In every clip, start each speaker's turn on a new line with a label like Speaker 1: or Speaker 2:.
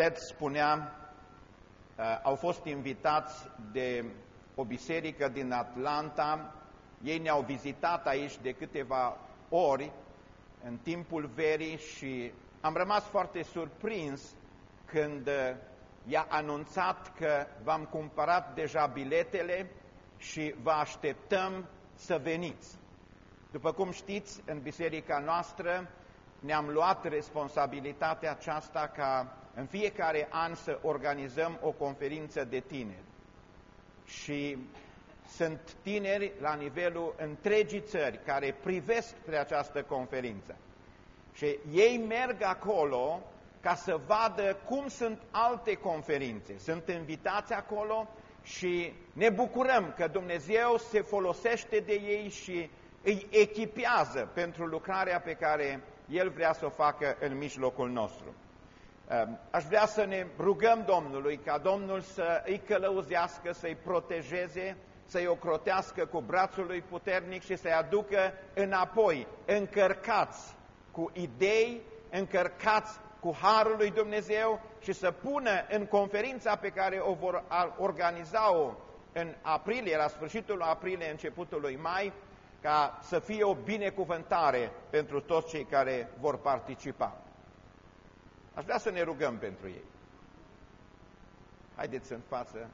Speaker 1: Ted spunea, uh, au fost invitați de o biserică din Atlanta, ei ne-au vizitat aici de câteva ori în timpul verii și am rămas foarte surprins când uh, i-a anunțat că v-am cumpărat deja biletele și vă așteptăm să veniți. După cum știți, în biserica noastră ne-am luat responsabilitatea aceasta ca în fiecare an să organizăm o conferință de tineri. Și sunt tineri la nivelul întregii țări care privesc spre această conferință. Și ei merg acolo ca să vadă cum sunt alte conferințe. Sunt invitați acolo și ne bucurăm că Dumnezeu se folosește de ei și îi echipează pentru lucrarea pe care El vrea să o facă în mijlocul nostru. Ehm, aș vrea să ne rugăm Domnului ca Domnul să îi călăuzească, să-i protejeze, să-i ocrotească cu brațul lui puternic și să-i aducă înapoi, încărcați cu idei, încărcați cu Harul lui Dumnezeu și să pună în conferința pe care o vor organiza-o în aprilie, la sfârșitul aprilie, începutul lui mai, ca să fie o binecuvântare pentru toți cei care vor participa. Aș vrea să ne rugăm pentru ei. Haideți în față,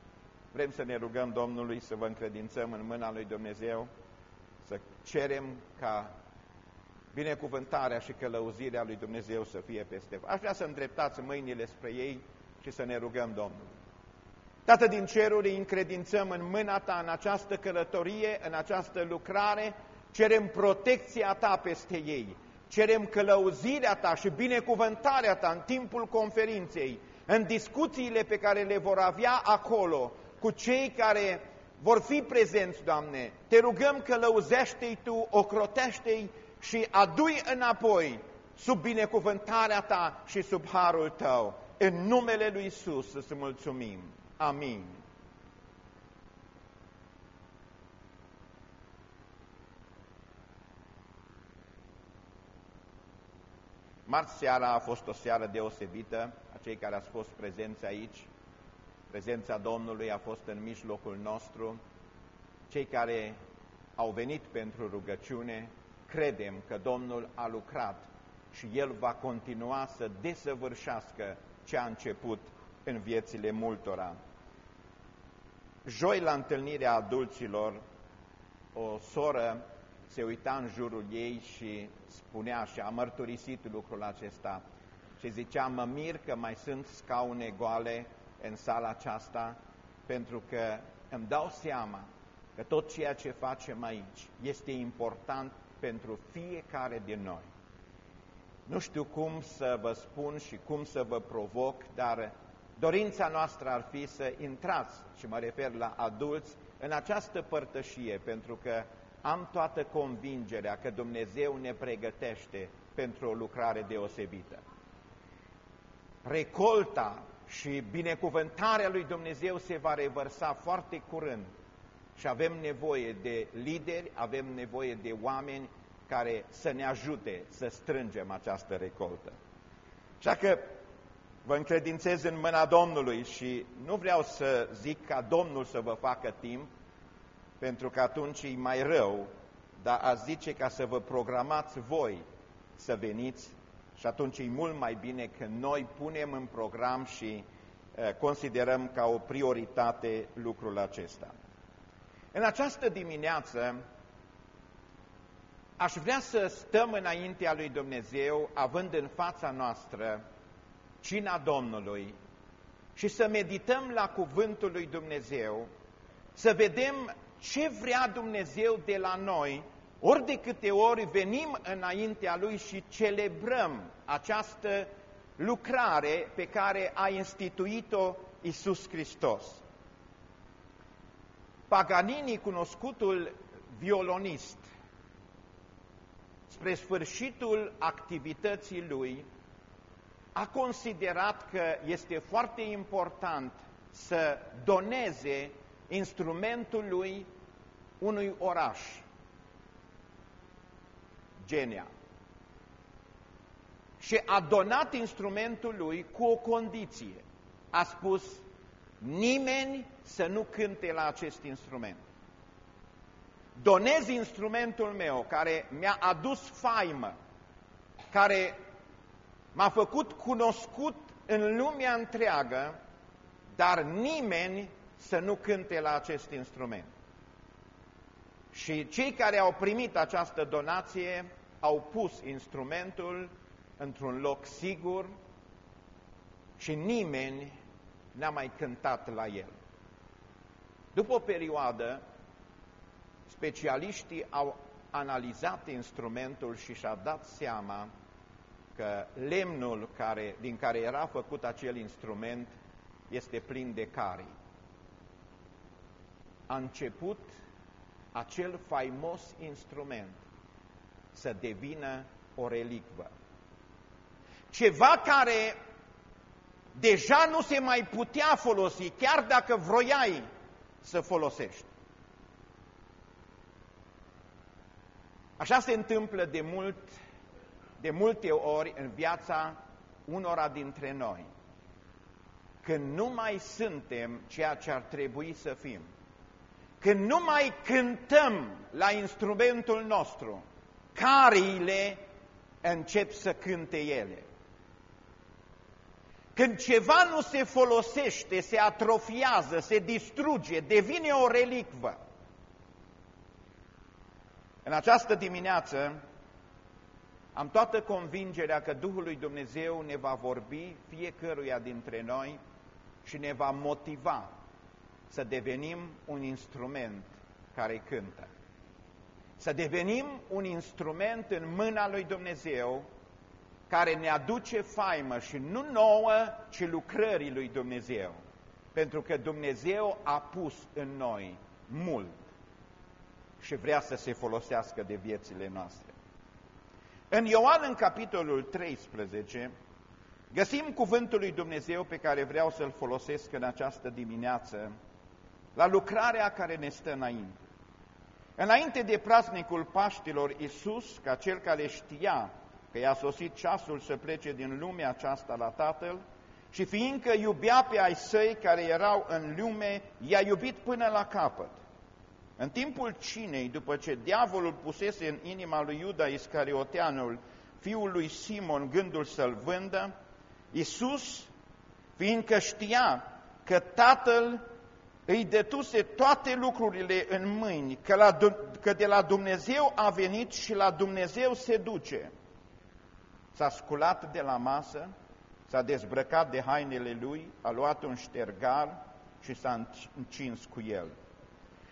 Speaker 1: vrem să ne rugăm Domnului, să vă încredințăm în mâna lui Dumnezeu, să cerem ca binecuvântarea și călăuzirea lui Dumnezeu să fie peste Aș vrea să îndreptați mâinile spre ei și să ne rugăm Domnului. Tată din ceruri, îi încredințăm în mâna Ta, în această călătorie, în această lucrare, cerem protecția Ta peste ei, cerem călăuzirea Ta și binecuvântarea Ta în timpul conferinței, în discuțiile pe care le vor avea acolo cu cei care vor fi prezenți, Doamne. Te rugăm călăuzește-i Tu, ocrotește-i și adui înapoi sub binecuvântarea Ta și sub harul Tău. În numele Lui Isus să mulțumim. Amin. Marți seara a fost o seară deosebită a cei care ați fost prezenți aici. Prezența Domnului a fost în mijlocul nostru. Cei care au venit pentru rugăciune, credem că Domnul a lucrat și El va continua să desăvârșească ce a început în viețile multora. Joi, la întâlnirea adulților, o soră se uita în jurul ei și spunea și a mărturisit lucrul acesta și zicea, mă mir că mai sunt scaune goale în sala aceasta pentru că îmi dau seama că tot ceea ce facem aici este important pentru fiecare din noi. Nu știu cum să vă spun și cum să vă provoc, dar dorința noastră ar fi să intrați, și mă refer la adulți, în această părtășie, pentru că am toată convingerea că Dumnezeu ne pregătește pentru o lucrare deosebită. Recolta și binecuvântarea lui Dumnezeu se va revărsa foarte curând și avem nevoie de lideri, avem nevoie de oameni care să ne ajute să strângem această recoltă. Așa că vă încredințez în mâna Domnului și nu vreau să zic ca Domnul să vă facă timp, pentru că atunci e mai rău, dar a zice ca să vă programați voi să veniți și atunci e mult mai bine că noi punem în program și uh, considerăm ca o prioritate lucrul acesta. În această dimineață aș vrea să stăm înaintea lui Dumnezeu, având în fața noastră cina Domnului și să medităm la cuvântul lui Dumnezeu, să vedem ce vrea Dumnezeu de la noi, ori de câte ori venim înaintea Lui și celebrăm această lucrare pe care a instituit-o Iisus Hristos. Paganini, cunoscutul violonist, spre sfârșitul activității lui, a considerat că este foarte important să doneze instrumentul lui unui oraș, Genia. și a donat instrumentul lui cu o condiție. A spus, nimeni să nu cânte la acest instrument. Donez instrumentul meu care mi-a adus faimă, care m-a făcut cunoscut în lumea întreagă, dar nimeni să nu cânte la acest instrument. Și cei care au primit această donație au pus instrumentul într-un loc sigur și nimeni n-a mai cântat la el. După o perioadă, specialiștii au analizat instrumentul și și-a dat seama că lemnul care, din care era făcut acel instrument este plin de carii. A început acel faimos instrument să devină o relicvă. Ceva care deja nu se mai putea folosi, chiar dacă vroiai să folosești. Așa se întâmplă de, mult, de multe ori în viața unora dintre noi. Când nu mai suntem ceea ce ar trebui să fim, când nu mai cântăm la instrumentul nostru, cariile încep să cânte ele. Când ceva nu se folosește, se atrofiază, se distruge, devine o relicvă. În această dimineață am toată convingerea că Duhul lui Dumnezeu ne va vorbi fiecăruia dintre noi și ne va motiva să devenim un instrument care cântă. Să devenim un instrument în mâna lui Dumnezeu care ne aduce faimă și nu nouă, ci lucrării lui Dumnezeu. Pentru că Dumnezeu a pus în noi mult și vrea să se folosească de viețile noastre. În Ioan, în capitolul 13, găsim cuvântul lui Dumnezeu pe care vreau să-l folosesc în această dimineață, la lucrarea care ne stă înainte. Înainte de praznicul Paștilor, Iisus, ca cel care știa că i-a sosit ceasul să plece din lumea aceasta la Tatăl, și fiindcă iubea pe ai săi care erau în lume, i-a iubit până la capăt. În timpul cinei, după ce diavolul pusese în inima lui Iuda Iscarioteanul, fiul lui Simon, gândul să-l vândă, Iisus, fiindcă știa că Tatăl îi detuse toate lucrurile în mâini, că, la, că de la Dumnezeu a venit și la Dumnezeu se duce. S-a sculat de la masă, s-a dezbrăcat de hainele lui, a luat un ștergar și s-a încins cu el.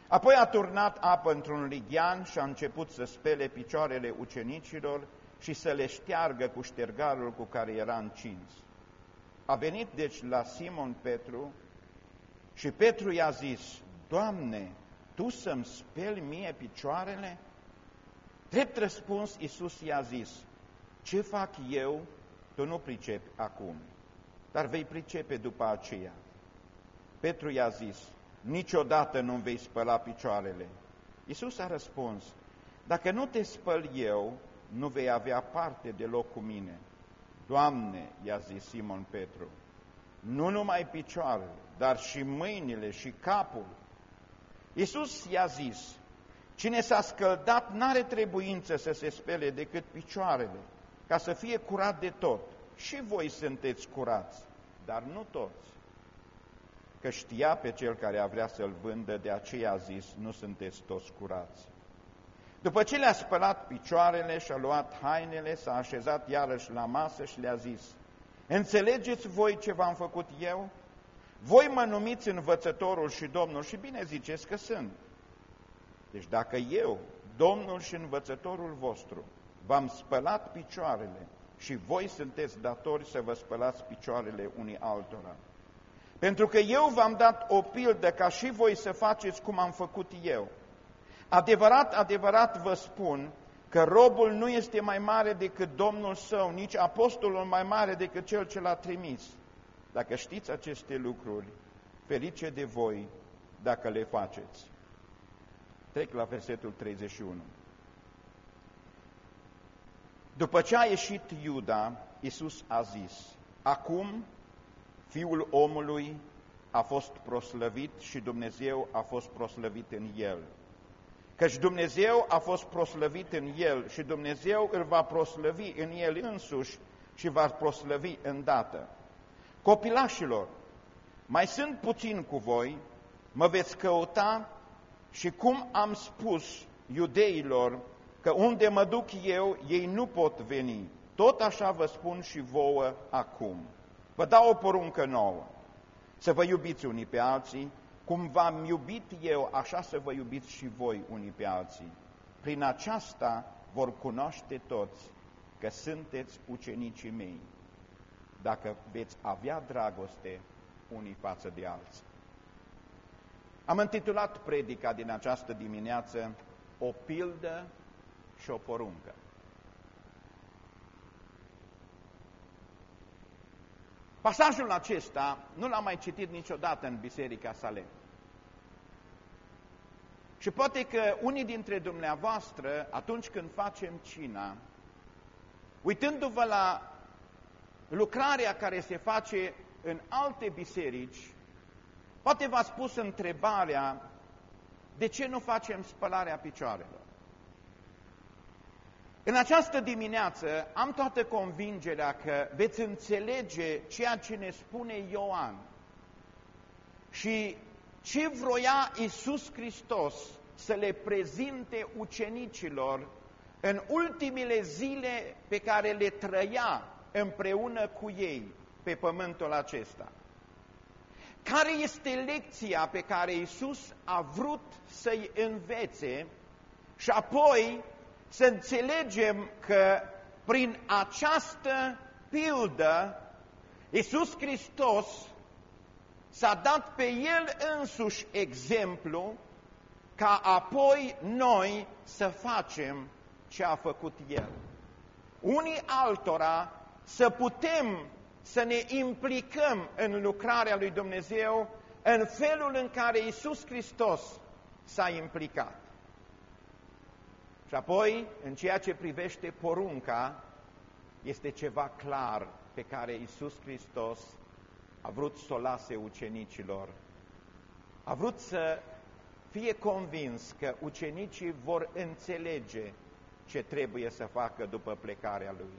Speaker 1: Apoi a turnat apă într-un lighean și a început să spele picioarele ucenicilor și să le șteargă cu ștergarul cu care era încins. A venit deci la Simon Petru și Petru i-a zis, Doamne, Tu să-mi speli mie picioarele? Drept răspuns, Iisus i-a zis, Ce fac eu, tu nu pricepi acum, dar vei pricepe după aceea. Petru i-a zis, niciodată nu vei spăla picioarele. Iisus a răspuns, dacă nu te spăl eu, nu vei avea parte deloc cu mine. Doamne, i-a zis Simon Petru, nu numai picioarele, dar și mâinile și capul. Iisus i-a zis, cine s-a scăldat n-are trebuință să se spele decât picioarele, ca să fie curat de tot. Și voi sunteți curați, dar nu toți că știa pe cel care a vrea să-l vândă, de aceea a zis, nu sunteți toți curați. După ce le-a spălat picioarele și a luat hainele, s-a așezat iarăși la masă și le-a zis, Înțelegeți voi ce v-am făcut eu? Voi mă numiți învățătorul și Domnul și bine ziceți că sunt. Deci dacă eu, Domnul și învățătorul vostru, v-am spălat picioarele și voi sunteți datori să vă spălați picioarele unii altora. Pentru că eu v-am dat o pildă ca și voi să faceți cum am făcut eu. Adevărat, adevărat vă spun că robul nu este mai mare decât Domnul său, nici apostolul mai mare decât cel ce l-a trimis. Dacă știți aceste lucruri, ferice de voi dacă le faceți. Trec la versetul 31. După ce a ieșit Iuda, Iisus a zis, acum Fiul omului a fost proslăvit și Dumnezeu a fost proslăvit în el. Căci Dumnezeu a fost proslăvit în el și Dumnezeu îl va proslăvi în el însuși și va proslăvi îndată. Copilașilor, mai sunt puțin cu voi, mă veți căuta și cum am spus iudeilor că unde mă duc eu, ei nu pot veni. Tot așa vă spun și vouă acum. Vă dau o poruncă nouă, să vă iubiți unii pe alții, cum v-am iubit eu, așa să vă iubiți și voi unii pe alții. Prin aceasta vor cunoaște toți că sunteți ucenicii mei, dacă veți avea dragoste unii față de alții. Am intitulat predica din această dimineață O pildă și o poruncă. Pasajul acesta nu l-am mai citit niciodată în Biserica Salem. Și poate că unii dintre dumneavoastră, atunci când facem cina, uitându-vă la lucrarea care se face în alte biserici, poate v-ați pus întrebarea de ce nu facem spălarea picioarelor. În această dimineață am toată convingerea că veți înțelege ceea ce ne spune Ioan și ce vroia Iisus Hristos să le prezinte ucenicilor în ultimile zile pe care le trăia împreună cu ei pe pământul acesta. Care este lecția pe care Iisus a vrut să-i învețe și apoi să înțelegem că prin această pildă Iisus Hristos s-a dat pe El însuși exemplu ca apoi noi să facem ce a făcut El. Unii altora să putem să ne implicăm în lucrarea lui Dumnezeu în felul în care Iisus Hristos s-a implicat. Și apoi, în ceea ce privește porunca, este ceva clar pe care Iisus Hristos a vrut să o lase ucenicilor. A vrut să fie convins că ucenicii vor înțelege ce trebuie să facă după plecarea Lui.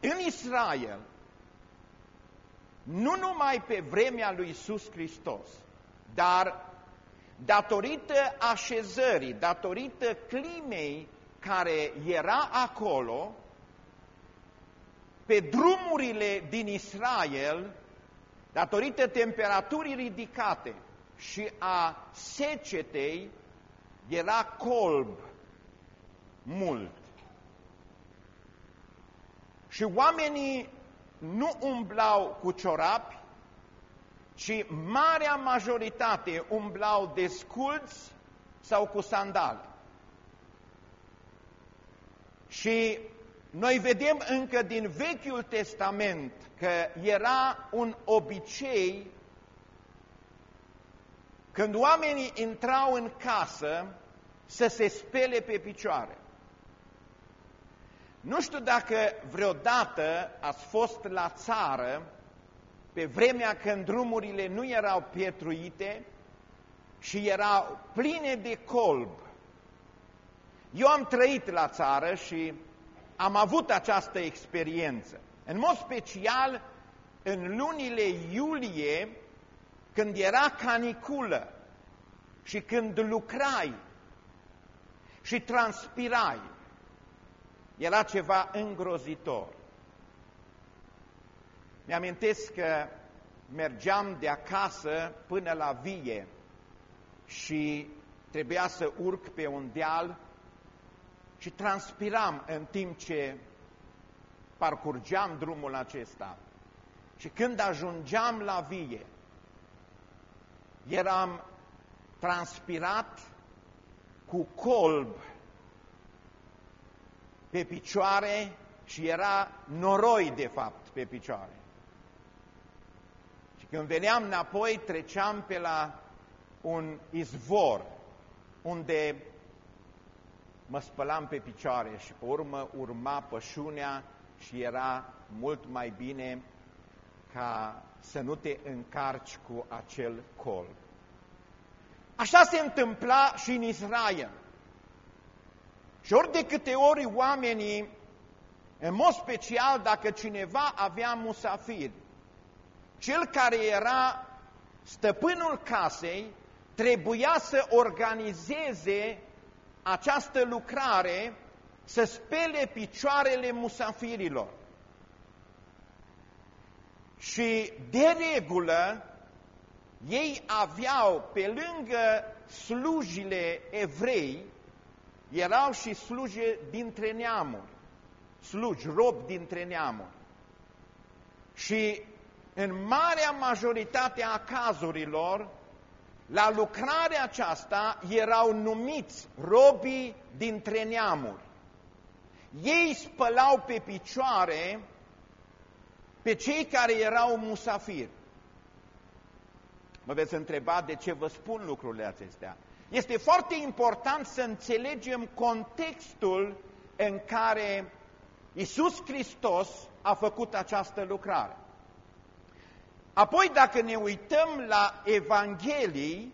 Speaker 1: În Israel, nu numai pe vremea lui Iisus Hristos, dar datorită așezării, datorită climei care era acolo, pe drumurile din Israel, datorită temperaturii ridicate și a secetei, era colb mult. Și oamenii nu umblau cu ciorapi, ci marea majoritate umblau desculți sau cu sandale. Și noi vedem încă din Vechiul Testament că era un obicei când oamenii intrau în casă să se spele pe picioare. Nu știu dacă vreodată ați fost la țară pe vremea când drumurile nu erau pietruite și erau pline de colb. Eu am trăit la țară și am avut această experiență. În mod special, în lunile iulie, când era caniculă și când lucrai și transpirai, era ceva îngrozitor. Mi-amintesc că mergeam de acasă până la vie și trebuia să urc pe un deal și transpiram în timp ce parcurgeam drumul acesta. Și când ajungeam la vie, eram transpirat cu colb pe picioare și era noroi, de fapt, pe picioare. Și când veneam înapoi, treceam pe la un izvor unde mă spălam pe picioare și pe urmă urma pășunea și era mult mai bine ca să nu te încarci cu acel col. Așa se întâmpla și în Israel. Și ori de câte ori oamenii, în mod special dacă cineva avea musafiri, cel care era stăpânul casei trebuia să organizeze această lucrare, să spele picioarele musafirilor. Și de regulă, ei aveau, pe lângă slujile evrei, erau și sluje dintre neamuri, slugi, rob dintre neamuri. Și în marea majoritate a cazurilor, la lucrarea aceasta erau numiți robii dintre neamuri. Ei spălau pe picioare pe cei care erau musafiri. Mă veți întreba de ce vă spun lucrurile acestea. Este foarte important să înțelegem contextul în care Isus Hristos a făcut această lucrare. Apoi, dacă ne uităm la Evanghelii,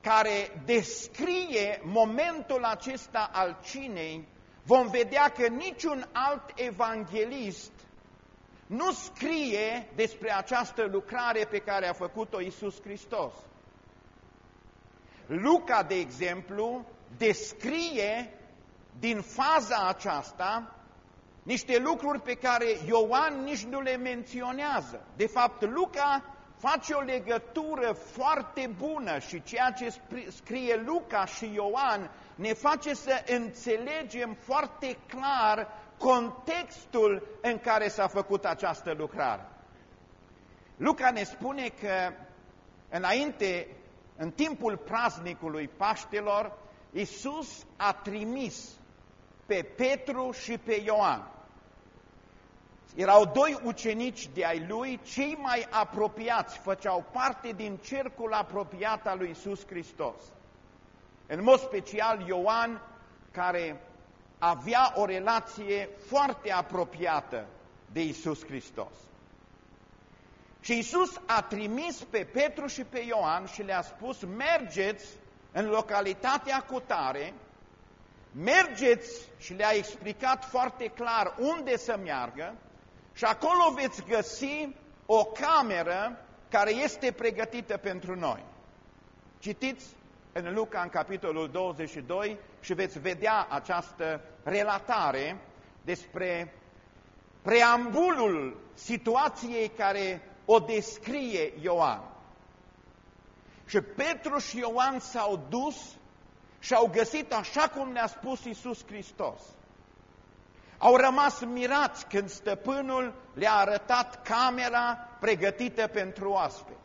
Speaker 1: care descrie momentul acesta al cinei, vom vedea că niciun alt evanghelist nu scrie despre această lucrare pe care a făcut-o Iisus Hristos. Luca, de exemplu, descrie din faza aceasta niște lucruri pe care Ioan nici nu le menționează. De fapt, Luca face o legătură foarte bună și ceea ce scrie Luca și Ioan ne face să înțelegem foarte clar contextul în care s-a făcut această lucrare. Luca ne spune că înainte, în timpul praznicului Paștelor, Iisus a trimis pe Petru și pe Ioan. Erau doi ucenici de ai lui, cei mai apropiați, făceau parte din cercul apropiat al lui Iisus Hristos. În mod special Ioan, care avea o relație foarte apropiată de Isus Hristos. Și Isus a trimis pe Petru și pe Ioan și le-a spus, mergeți în localitatea cutare, mergeți și le-a explicat foarte clar unde să meargă și acolo veți găsi o cameră care este pregătită pentru noi. Citiți în Luca, în capitolul 22, și veți vedea această relatare despre preambulul situației care o descrie Ioan. Și Petru și Ioan s-au dus și au găsit așa cum ne-a spus Isus Hristos. Au rămas mirați când stăpânul le-a arătat camera pregătită pentru oaspeți.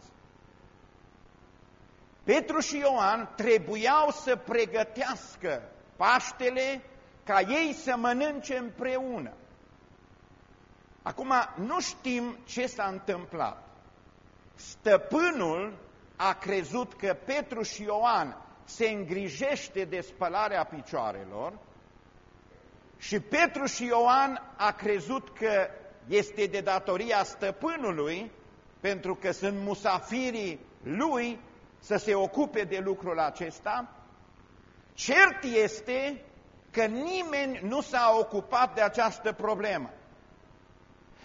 Speaker 1: Petru și Ioan trebuiau să pregătească Paștele ca ei să mănânce împreună. Acum, nu știm ce s-a întâmplat. Stăpânul a crezut că Petru și Ioan se îngrijește de spălarea picioarelor și Petru și Ioan a crezut că este de datoria stăpânului, pentru că sunt musafirii lui, să se ocupe de lucrul acesta, cert este că nimeni nu s-a ocupat de această problemă.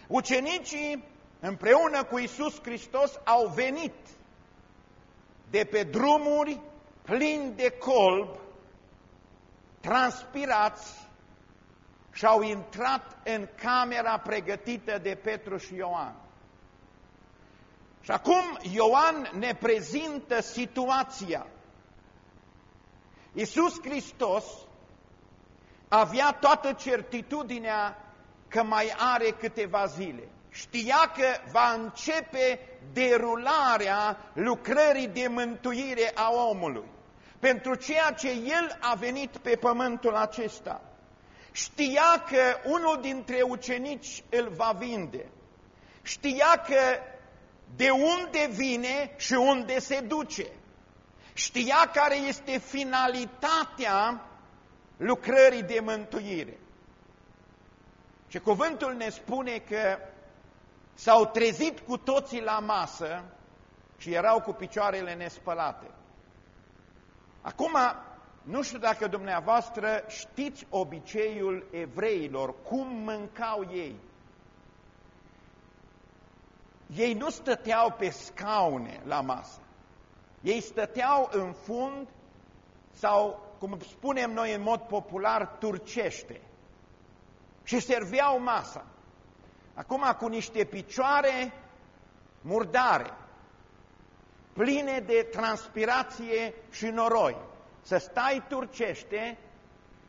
Speaker 1: Ucenicii împreună cu Isus Hristos au venit de pe drumuri plini de colb, transpirați și au intrat în camera pregătită de Petru și Ioan. Și acum Ioan ne prezintă situația. Iisus Hristos avea toată certitudinea că mai are câteva zile. Știa că va începe derularea lucrării de mântuire a omului. Pentru ceea ce El a venit pe pământul acesta. Știa că unul dintre ucenici îl va vinde. Știa că de unde vine și unde se duce. Știa care este finalitatea lucrării de mântuire. Și cuvântul ne spune că s-au trezit cu toții la masă și erau cu picioarele nespălate. Acum, nu știu dacă dumneavoastră știți obiceiul evreilor, cum mâncau ei. Ei nu stăteau pe scaune la masă. Ei stăteau în fund sau, cum spunem noi în mod popular, turcește și serveau masa. Acum cu niște picioare murdare, pline de transpirație și noroi, să stai turcește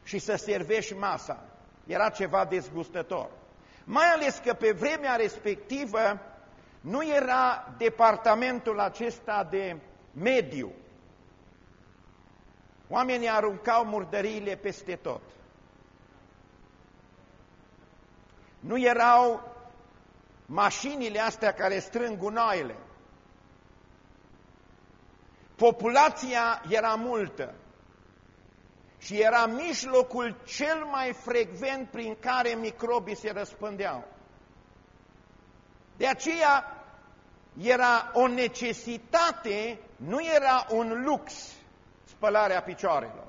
Speaker 1: și să servești masa. Era ceva dezgustător. Mai ales că pe vremea respectivă nu era departamentul acesta de mediu. Oamenii aruncau murdăriile peste tot. Nu erau mașinile astea care strâng gunoaiele. Populația era multă și era mijlocul cel mai frecvent prin care microbii se răspândeau. De aceea era o necesitate, nu era un lux spălarea picioarelor.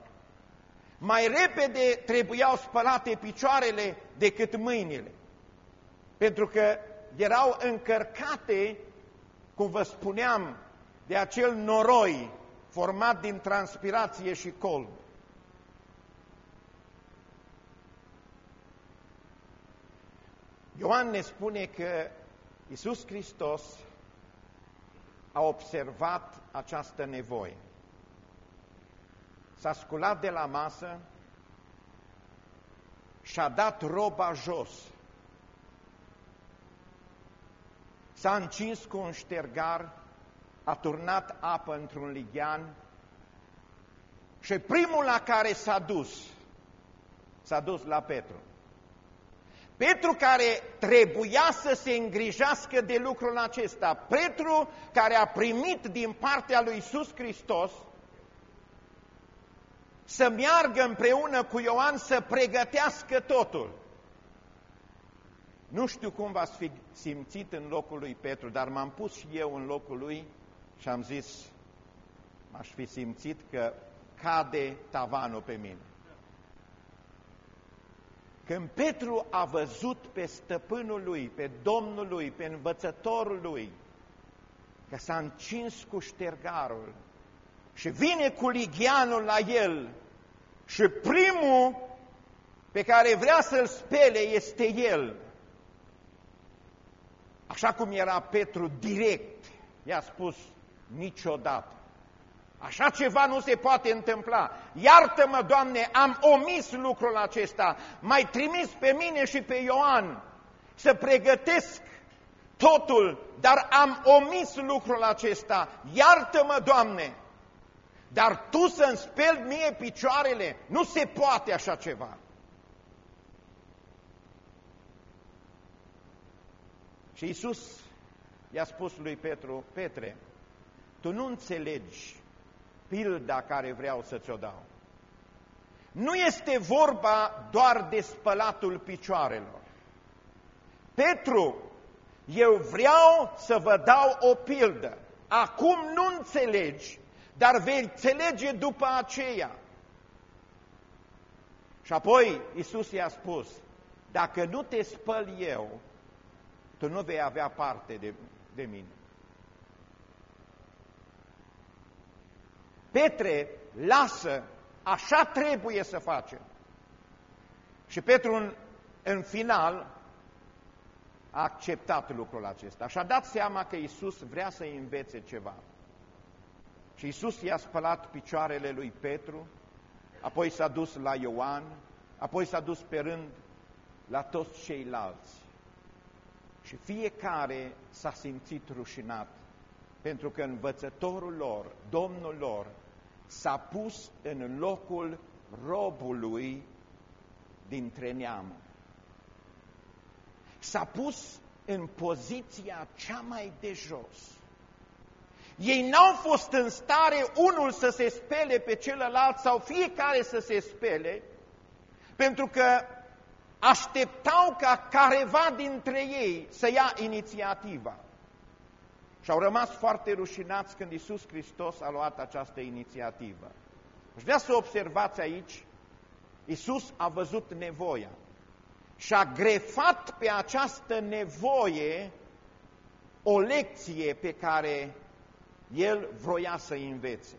Speaker 1: Mai repede trebuiau spălate picioarele decât mâinile pentru că erau încărcate, cum vă spuneam, de acel noroi format din transpirație și cold. Ioan ne spune că Iisus Hristos a observat această nevoie. S-a sculat de la masă și a dat roba jos S-a încins cu un ștergar, a turnat apă într-un lighean și primul la care s-a dus, s-a dus la Petru. Petru care trebuia să se îngrijească de lucrul acesta, Petru care a primit din partea lui Iisus Hristos să meargă împreună cu Ioan să pregătească totul. Nu știu cum v-ați fi simțit în locul lui Petru, dar m-am pus și eu în locul lui și am zis, m-aș fi simțit că cade tavanul pe mine. Când Petru a văzut pe stăpânul lui, pe Domnul lui, pe învățătorul lui, că s-a încins cu ștergarul și vine cu ligianul la el și primul pe care vrea să-l spele este el, Așa cum era Petru direct, i-a spus niciodată. Așa ceva nu se poate întâmpla. Iartă-mă, Doamne, am omis lucrul acesta. Mai trimis pe mine și pe Ioan să pregătesc totul, dar am omis lucrul acesta. Iartă-mă, Doamne, dar Tu să-mi speli mie picioarele, nu se poate așa ceva. Și Iisus i-a spus lui Petru, Petre, tu nu înțelegi pilda care vreau să ți-o dau. Nu este vorba doar de spălatul picioarelor. Petru, eu vreau să vă dau o pildă. Acum nu înțelegi, dar vei înțelege după aceea. Și apoi Iisus i-a spus, dacă nu te spăl eu, tu nu vei avea parte de, de mine. Petre, lasă, așa trebuie să facem. Și Petru în, în final a acceptat lucrul acesta și a dat seama că Isus vrea să învețe ceva. Și Isus i-a spălat picioarele lui Petru, apoi s-a dus la Ioan, apoi s-a dus pe rând la toți ceilalți. Și fiecare s-a simțit rușinat, pentru că învățătorul lor, Domnul lor, s-a pus în locul robului dintre neamuri. S-a pus în poziția cea mai de jos. Ei n-au fost în stare unul să se spele pe celălalt sau fiecare să se spele, pentru că așteptau ca careva dintre ei să ia inițiativa. Și au rămas foarte rușinați când Isus Hristos a luat această inițiativă. Aș vrea să observați aici, Isus a văzut nevoia și a grefat pe această nevoie o lecție pe care el vroia să învețe.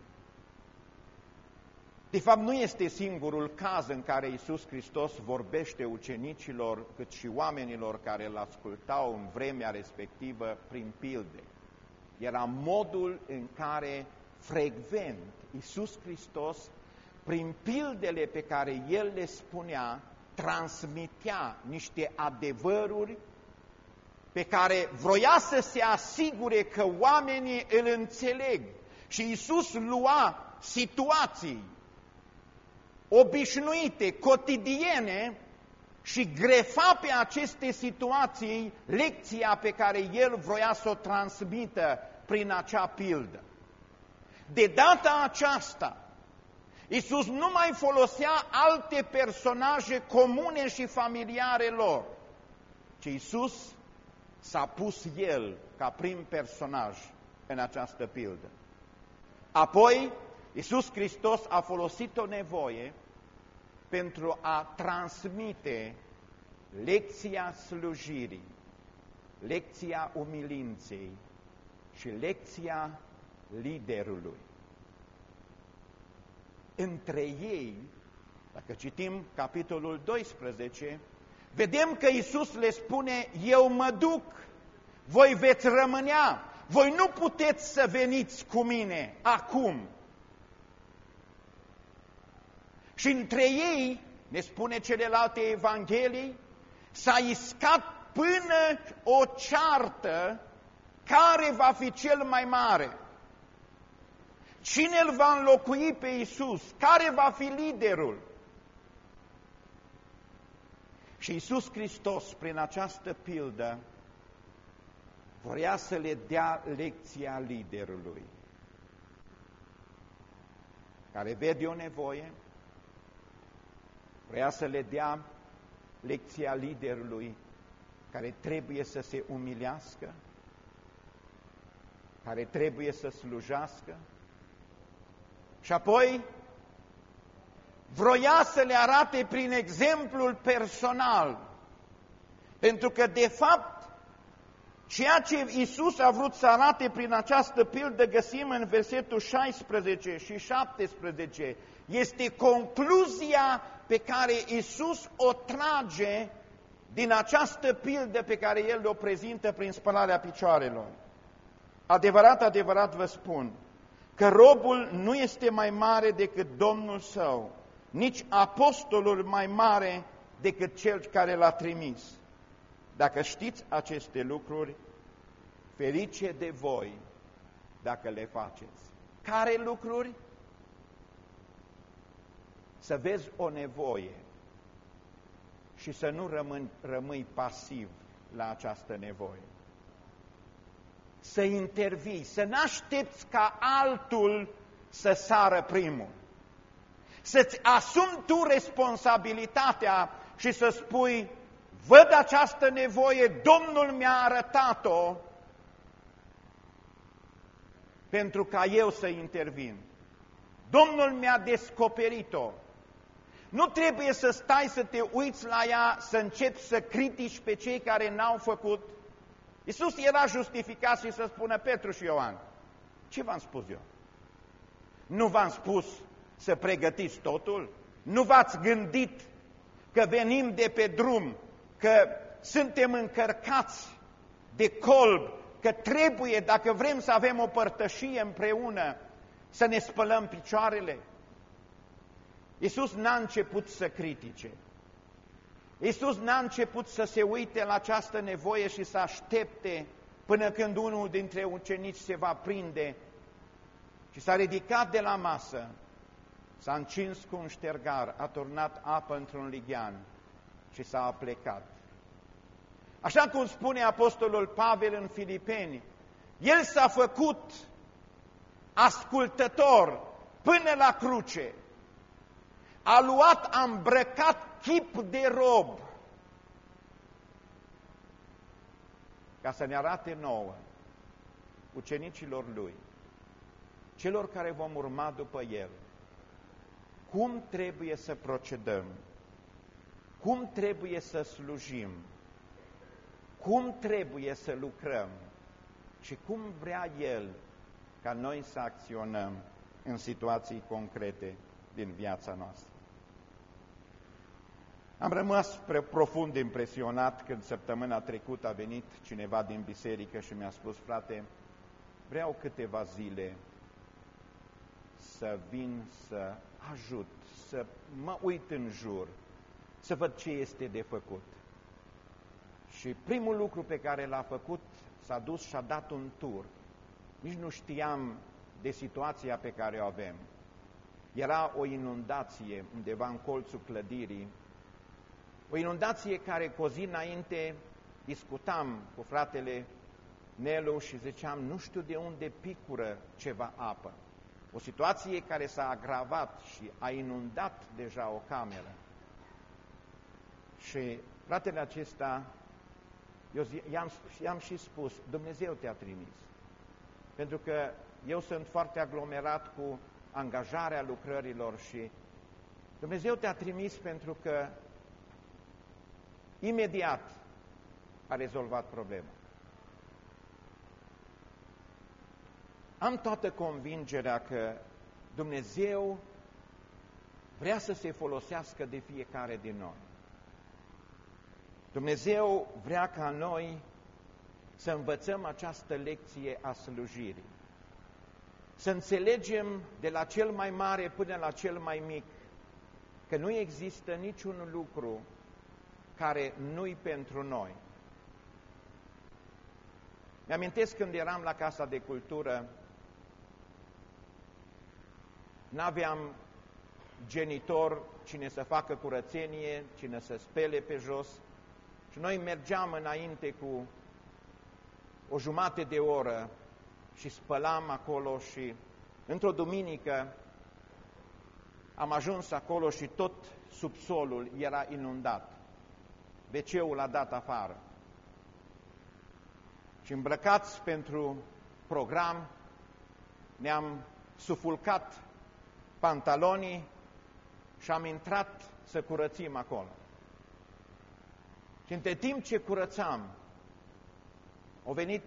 Speaker 1: De fapt, nu este singurul caz în care Isus Hristos vorbește ucenicilor, cât și oamenilor care îl ascultau în vremea respectivă prin pilde. Era modul în care frecvent Isus Hristos, prin pildele pe care El le spunea, transmitea niște adevăruri pe care vroia să se asigure că oamenii îl înțeleg. Și Isus lua situații obișnuite, cotidiene și grefa pe aceste situații lecția pe care el vroia să o transmită prin acea pildă. De data aceasta, Iisus nu mai folosea alte personaje comune și familiare lor, ci Iisus s-a pus El ca prim personaj în această pildă. Apoi, Iisus Hristos a folosit o nevoie pentru a transmite lecția slujirii, lecția umilinței și lecția liderului. Între ei, dacă citim capitolul 12, vedem că Isus le spune, eu mă duc, voi veți rămânea, voi nu puteți să veniți cu mine acum, și între ei, ne spune celelalte evanghelii, s-a iscat până o ceartă care va fi cel mai mare. Cine îl va înlocui pe Isus? Care va fi liderul? Și Isus Hristos, prin această pildă, vrea să le dea lecția liderului, care vede o nevoie, Vrea să le dea lecția liderului care trebuie să se umilească, care trebuie să slujească. Și apoi vroia să le arate prin exemplul personal, pentru că de fapt ceea ce Isus a vrut să arate prin această pildă găsim în versetul 16 și 17, este concluzia pe care Isus o trage din această pildă pe care El o prezintă prin spălarea picioarelor. Adevărat, adevărat vă spun că robul nu este mai mare decât Domnul său, nici apostolul mai mare decât cel care l-a trimis. Dacă știți aceste lucruri, ferice de voi dacă le faceți. Care lucruri? să vezi o nevoie și să nu rămâni, rămâi pasiv la această nevoie. Să intervii, să n-aștepți ca altul să sară primul. Să-ți asumi tu responsabilitatea și să spui, văd această nevoie, Domnul mi-a arătat-o pentru ca eu să intervin. Domnul mi-a descoperit-o nu trebuie să stai să te uiți la ea, să începi să critici pe cei care n-au făcut. Iisus era justificat și să spună Petru și Ioan. Ce v-am spus eu? Nu v-am spus să pregătiți totul? Nu v-ați gândit că venim de pe drum, că suntem încărcați de colb, că trebuie, dacă vrem să avem o părtășie împreună, să ne spălăm picioarele? Iisus n-a început să critique. Iisus n-a început să se uite la această nevoie și să aștepte până când unul dintre ucenici se va prinde și s-a ridicat de la masă, s-a încins cu un ștergar, a turnat apă într-un lighean și s-a plecat. Așa cum spune Apostolul Pavel în Filipeni, el s-a făcut ascultător până la cruce, a luat, a îmbrăcat chip de rob ca să ne arate nouă, ucenicilor lui, celor care vom urma după el, cum trebuie să procedăm, cum trebuie să slujim, cum trebuie să lucrăm și cum vrea El ca noi să acționăm în situații concrete din viața noastră. Am rămas profund impresionat când săptămâna trecută a venit cineva din biserică și mi-a spus, frate, vreau câteva zile să vin să ajut, să mă uit în jur, să văd ce este de făcut. Și primul lucru pe care l-a făcut, s-a dus și a dat un tur. Nici nu știam de situația pe care o avem. Era o inundație undeva în colțul clădirii, o inundație care cu o zi înainte discutam cu fratele Nelu și ziceam, nu știu de unde picură ceva apă. O situație care s-a agravat și a inundat deja o cameră. Și fratele acesta, eu i-am, i-am și spus, Dumnezeu te-a trimis. Pentru că eu sunt foarte aglomerat cu angajarea lucrărilor și Dumnezeu te-a trimis pentru că imediat a rezolvat problema. Am toată convingerea că Dumnezeu vrea să se folosească de fiecare din noi. Dumnezeu vrea ca noi să învățăm această lecție a slujirii. Să înțelegem de la cel mai mare până la cel mai mic că nu există niciun lucru care nu-i pentru noi. Mi-amintesc când eram la Casa de Cultură, n-aveam genitor cine să facă curățenie, cine să spele pe jos, și noi mergeam înainte cu o jumătate de oră și spălam acolo și într-o duminică am ajuns acolo și tot subsolul era inundat. WC-ul a dat afară. Și îmbrăcați pentru program, ne-am sufulcat pantalonii și am intrat să curățim acolo. Și între timp ce curățam, au venit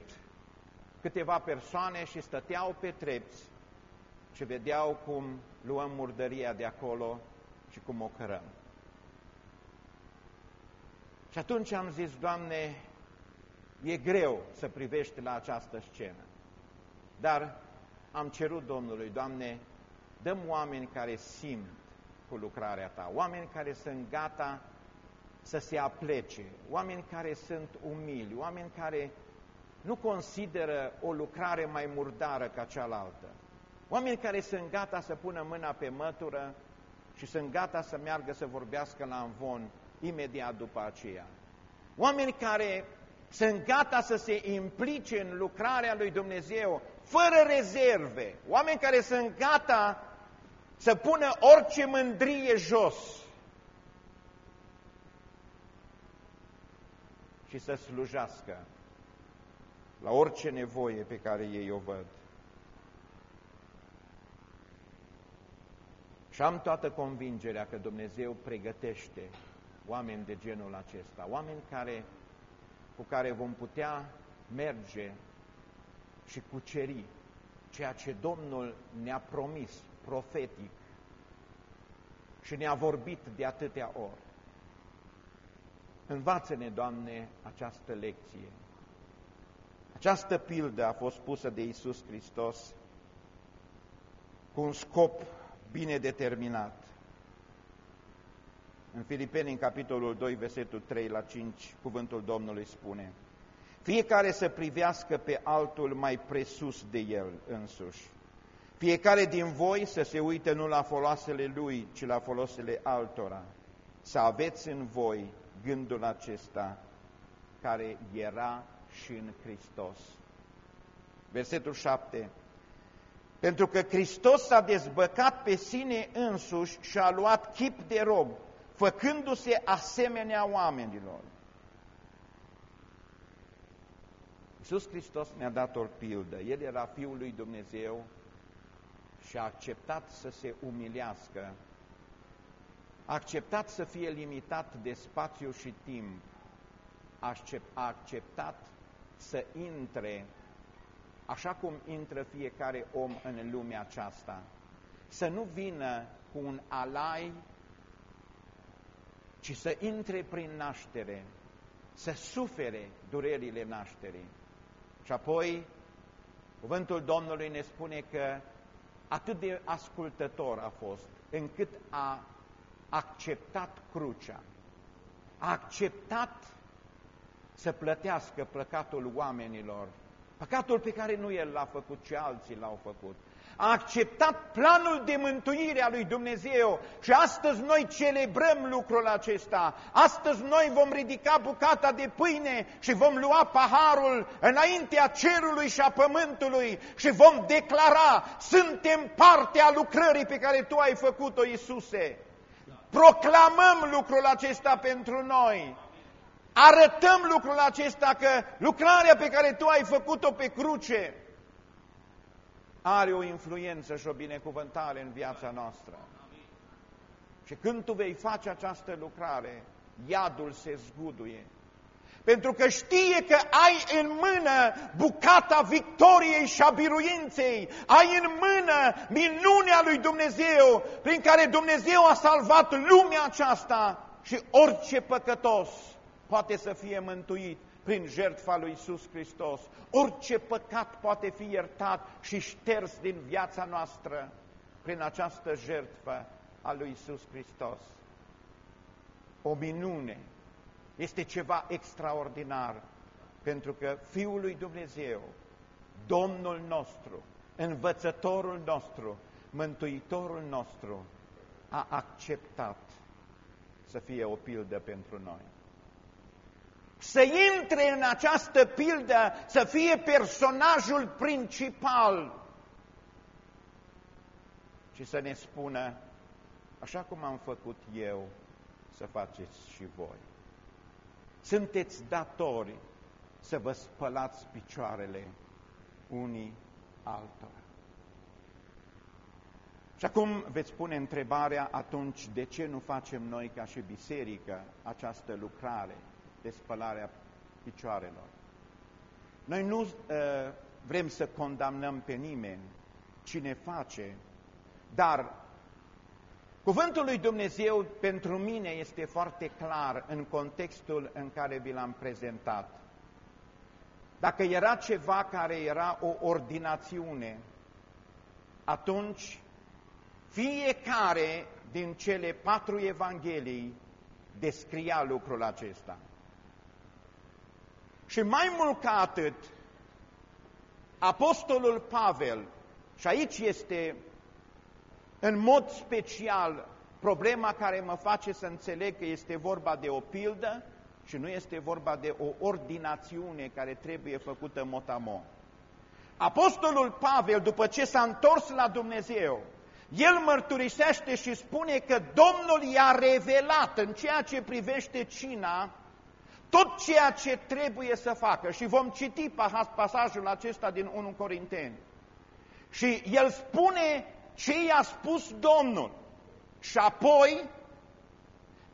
Speaker 1: câteva persoane și stăteau pe trepți și vedeau cum luăm murdăria de acolo și cum o cărăm. Și atunci am zis, Doamne, e greu să privești la această scenă. Dar am cerut Domnului, Doamne, dăm oameni care simt cu lucrarea Ta, oameni care sunt gata să se aplece, oameni care sunt umili, oameni care nu consideră o lucrare mai murdară ca cealaltă, oameni care sunt gata să pună mâna pe mătură și sunt gata să meargă să vorbească la învon imediat după aceea. Oameni care sunt gata să se implice în lucrarea lui Dumnezeu fără rezerve, oameni care sunt gata să pună orice mândrie jos și să slujească la orice nevoie pe care ei o văd. Și am toată convingerea că Dumnezeu pregătește oameni de genul acesta, oameni care, cu care vom putea merge și cuceri ceea ce Domnul ne-a promis profetic și ne-a vorbit de atâtea ori. Învață-ne, Doamne, această lecție. Această pildă a fost pusă de Isus Hristos cu un scop bine determinat. În Filipeni, în capitolul 2, versetul 3 la 5, cuvântul Domnului spune Fiecare să privească pe altul mai presus de el însuși. Fiecare din voi să se uite nu la foloasele lui, ci la folosele altora. Să aveți în voi gândul acesta care era și în Hristos. Versetul 7. Pentru că Hristos s-a dezbăcat pe sine însuși și a luat chip de rob, făcându-se asemenea oamenilor. Iisus Hristos ne-a dat o pildă. El era Fiul lui Dumnezeu și a acceptat să se umilească, a acceptat să fie limitat de spațiu și timp, a acceptat să intre așa cum intră fiecare om în lumea aceasta, să nu vină cu un alai, ci să intre prin naștere, să sufere durerile nașterii. Și apoi, cuvântul Domnului ne spune că atât de ascultător a fost, încât a acceptat crucea, a acceptat să plătească păcatul oamenilor, păcatul pe care nu el l-a făcut, ci alții l-au făcut a acceptat planul de mântuire a lui Dumnezeu și astăzi noi celebrăm lucrul acesta. Astăzi noi vom ridica bucata de pâine și vom lua paharul înaintea cerului și a pământului și vom declara, suntem parte a lucrării pe care Tu ai făcut-o, Iisuse. Proclamăm lucrul acesta pentru noi. Arătăm lucrul acesta că lucrarea pe care Tu ai făcut-o pe cruce, are o influență și o binecuvântare în viața noastră. Și când tu vei face această lucrare, iadul se zguduie. Pentru că știe că ai în mână bucata victoriei și a biruinței, ai în mână minunea lui Dumnezeu, prin care Dumnezeu a salvat lumea aceasta și orice păcătos poate să fie mântuit prin jertfa lui Iisus Hristos. Orice păcat poate fi iertat și șters din viața noastră prin această jertfă a lui Iisus Hristos. O minune este ceva extraordinar, pentru că Fiul lui Dumnezeu, Domnul nostru, învățătorul nostru, Mântuitorul nostru, a acceptat să fie o pildă pentru noi să intre în această pildă, să fie personajul principal și să ne spună, așa cum am făcut eu, să faceți și voi. Sunteți datori să vă spălați picioarele unii altora. Și acum veți pune întrebarea, atunci de ce nu facem noi ca și biserică această lucrare? de spălarea picioarelor. Noi nu uh, vrem să condamnăm pe nimeni, cine face, dar cuvântul lui Dumnezeu pentru mine este foarte clar în contextul în care vi l-am prezentat. Dacă era ceva care era o ordinațiune, atunci fiecare din cele patru evanghelii descria lucrul acesta. Și mai mult ca atât, Apostolul Pavel, și aici este în mod special problema care mă face să înțeleg că este vorba de o pildă și nu este vorba de o ordinațiune care trebuie făcută motamo. Apostolul Pavel, după ce s-a întors la Dumnezeu, el mărturisește și spune că Domnul i-a revelat în ceea ce privește cina tot ceea ce trebuie să facă. Și vom citi pasajul acesta din 1 Corinteni. Și el spune ce i-a spus Domnul. Și apoi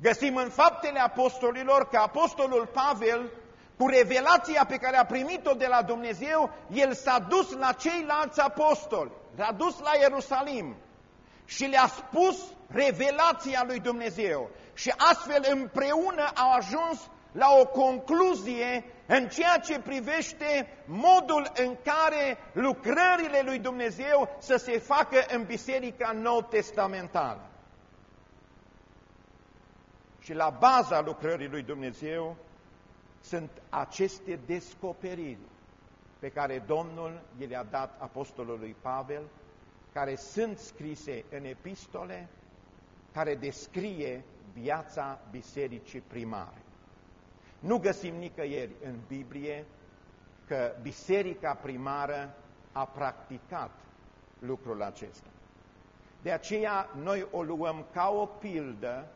Speaker 1: găsim în faptele apostolilor că apostolul Pavel, cu revelația pe care a primit-o de la Dumnezeu, el s-a dus la ceilalți apostoli, s-a dus la Ierusalim și le-a spus revelația lui Dumnezeu. Și astfel împreună au ajuns la o concluzie în ceea ce privește modul în care lucrările lui Dumnezeu să se facă în Biserica Nou Testamentală. Și la baza lucrării lui Dumnezeu sunt aceste descoperiri pe care Domnul i le-a dat apostolului Pavel, care sunt scrise în epistole, care descrie viața bisericii primare. Nu găsim nicăieri în Biblie că biserica primară a practicat lucrul acesta. De aceea noi o luăm ca o pildă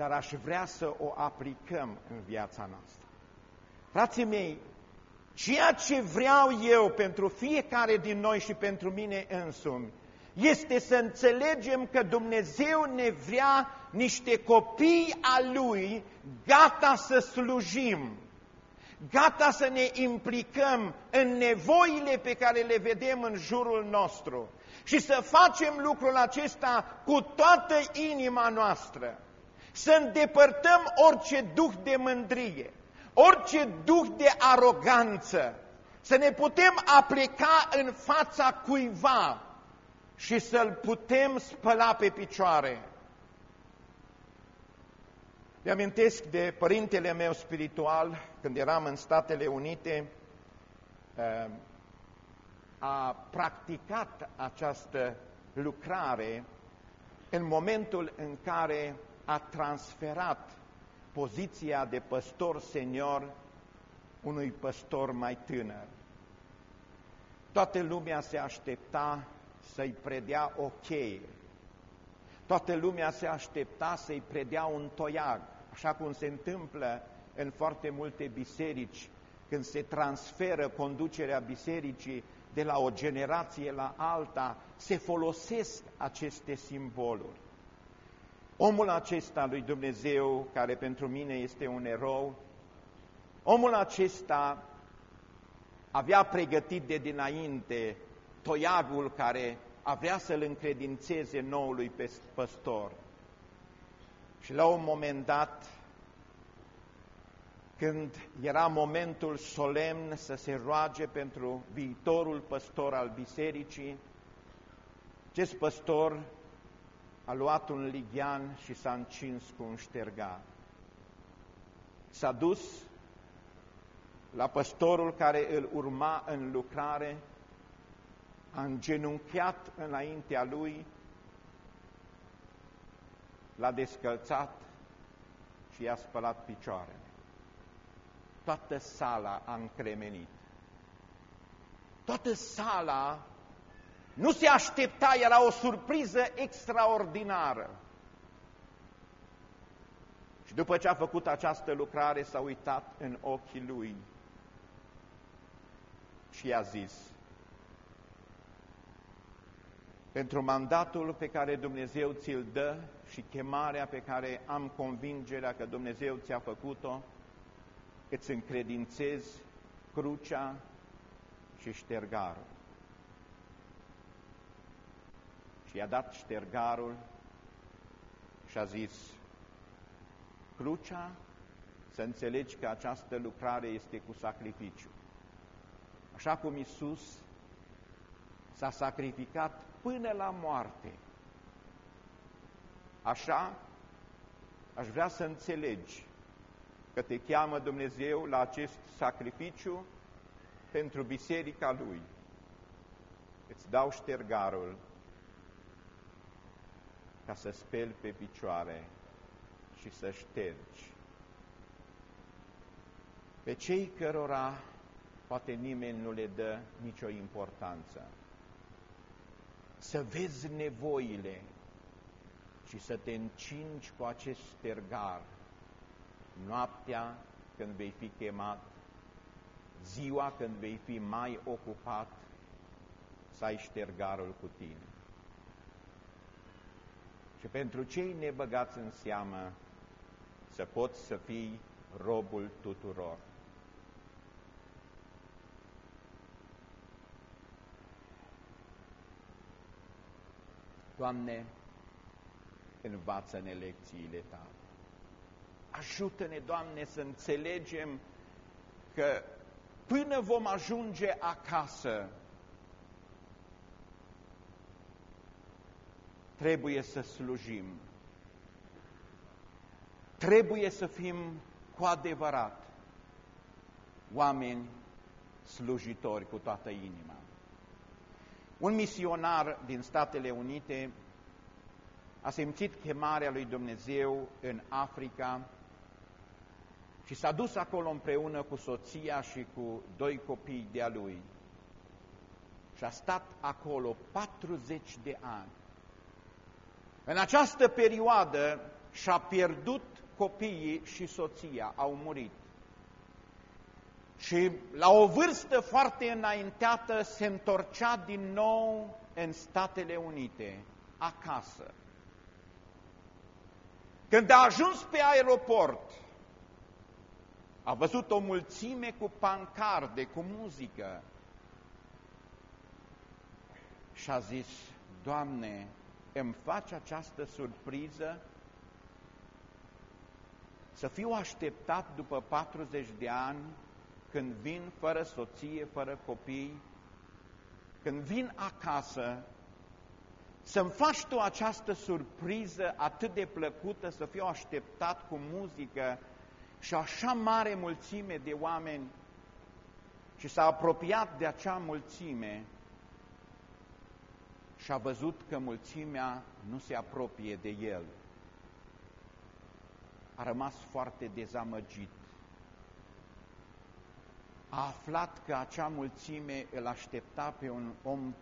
Speaker 1: dar aș vrea să o aplicăm în viața noastră. Frații mei, ceea ce vreau eu pentru fiecare din noi și pentru mine însumi, este să înțelegem că Dumnezeu ne vrea niște copii a Lui gata să slujim, gata să ne implicăm în nevoile pe care le vedem în jurul nostru și să facem lucrul acesta cu toată inima noastră, să îndepărtăm orice duh de mândrie, orice duh de aroganță, să ne putem aplica în fața cuiva și să-l putem spăla pe picioare. Îmi amintesc de părintele meu spiritual, când eram în Statele Unite, eh, a practicat această lucrare în momentul în care a transferat poziția de păstor senior unui păstor mai tânăr. Toată lumea se aștepta să-i predea o cheie. Toată lumea se aștepta să-i predea un toiag, așa cum se întâmplă în foarte multe biserici, când se transferă conducerea bisericii de la o generație la alta, se folosesc aceste simboluri. Omul acesta lui Dumnezeu, care pentru mine este un erou, omul acesta avea pregătit de dinainte toiagul care avea să-l încredințeze noului păstor. Și la un moment dat, când era momentul solemn să se roage pentru viitorul păstor al bisericii, acest păstor a luat un lighean și s-a încins cu un ștergar. S-a dus la păstorul care îl urma în lucrare, a îngenunchiat înaintea lui, l-a descălțat și i-a spălat picioarele. Toată sala a încremenit. Toată sala nu se aștepta, era o surpriză extraordinară. Și după ce a făcut această lucrare, s-a uitat în ochii lui și i-a zis, pentru mandatul pe care Dumnezeu ți-l dă și chemarea pe care am convingerea că Dumnezeu ți-a făcut-o, îți încredințezi crucea și ștergarul. Și i-a dat ștergarul și a zis, crucea, să înțelegi că această lucrare este cu sacrificiu. Așa cum Isus s-a sacrificat până la moarte. Așa aș vrea să înțelegi că te cheamă Dumnezeu la acest sacrificiu pentru biserica Lui. Îți dau ștergarul ca să speli pe picioare și să ștergi. Pe cei cărora poate nimeni nu le dă nicio importanță. Să vezi nevoile și să te încingi cu acest ștergar noaptea când vei fi chemat, ziua când vei fi mai ocupat, să ai ștergarul cu tine. Și pentru cei nebăgați în seamă, să poți să fii robul tuturor. Doamne, învață-ne lecțiile Tale. Ajută-ne, Doamne, să înțelegem că până vom ajunge acasă, trebuie să slujim. Trebuie să fim cu adevărat oameni slujitori cu toată inima. Un misionar din Statele Unite a simțit chemarea lui Dumnezeu în Africa și s-a dus acolo împreună cu soția și cu doi copii de-a lui. Și a stat acolo 40 de ani. În această perioadă și-a pierdut copiii și soția au murit. Și la o vârstă foarte înainteată se întorcea din nou în Statele Unite, acasă. Când a ajuns pe aeroport, a văzut o mulțime cu pancarde, cu muzică și a zis, Doamne, îmi faci această surpriză să fiu așteptat după 40 de ani când vin fără soție, fără copii, când vin acasă, să-mi faci tu această surpriză atât de plăcută, să fiu așteptat cu muzică și așa mare mulțime de oameni și s-a apropiat de acea mulțime și a văzut că mulțimea nu se apropie de el. A rămas foarte dezamăgit. A aflat că acea mulțime îl aștepta pe un om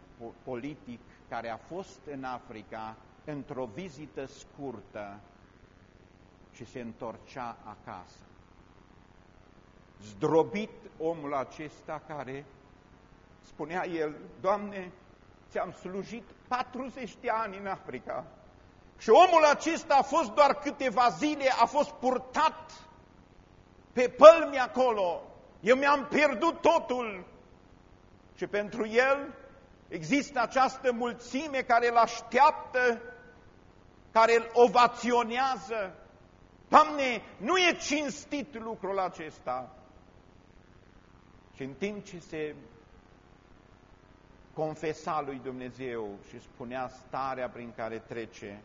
Speaker 1: politic care a fost în Africa într-o vizită scurtă și se întorcea acasă. Zdrobit omul acesta care spunea el, Doamne, ți-am slujit 40 de ani în Africa și omul acesta a fost doar câteva zile, a fost purtat pe pălmi acolo. Eu mi-am pierdut totul și pentru el există această mulțime care îl așteaptă, care îl ovaționează. Doamne, nu e cinstit lucrul acesta. Și în timp ce se confesa lui Dumnezeu și spunea starea prin care trece,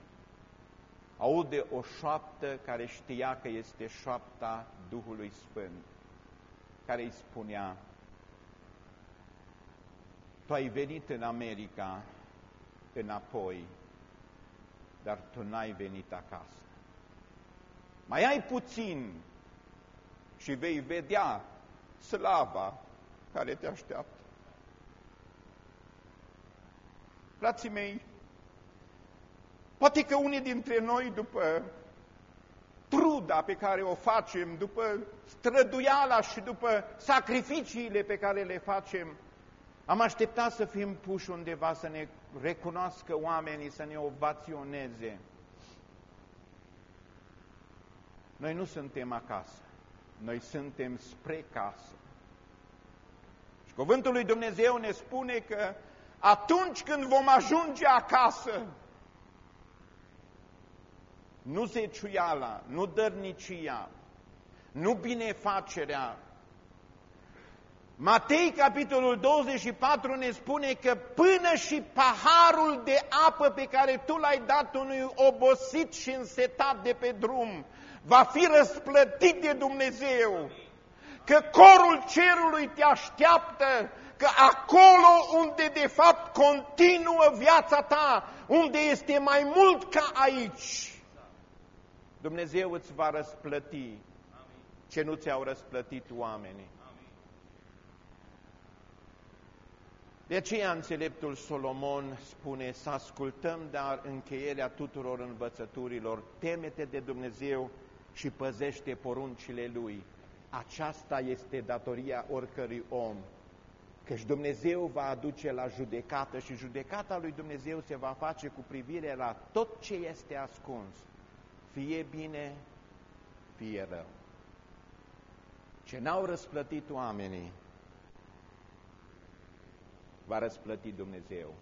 Speaker 1: aude o șoaptă care știa că este șoapta Duhului Sfânt, care îi spunea, Tu ai venit în America înapoi, dar tu n-ai venit acasă. Mai ai puțin și vei vedea slava care te așteaptă. Frații mei, poate că unii dintre noi, după truda pe care o facem, după străduiala și după sacrificiile pe care le facem, am așteptat să fim puși undeva, să ne recunoască oamenii, să ne ovaționeze. Noi nu suntem acasă, noi suntem spre casă. Și cuvântul lui Dumnezeu ne spune că atunci când vom ajunge acasă, nu zeciuiala, nu dărnicia, nu binefacerea. Matei, capitolul 24, ne spune că până și paharul de apă pe care tu l-ai dat unui obosit și însetat de pe drum, va fi răsplătit de Dumnezeu. Că corul cerului te așteaptă că acolo unde de fapt continuă viața ta, unde este mai mult ca aici, Dumnezeu îți va răsplăti ce nu ți-au răsplătit oamenii. De aceea înțeleptul Solomon spune să ascultăm dar încheierea tuturor învățăturilor, temete de Dumnezeu și păzește poruncile Lui. Aceasta este datoria oricărui om Căci Dumnezeu va aduce la judecată și judecata lui Dumnezeu se va face cu privire la tot ce este ascuns, fie bine, fie rău. Ce n-au răsplătit oamenii, va răsplăti Dumnezeu.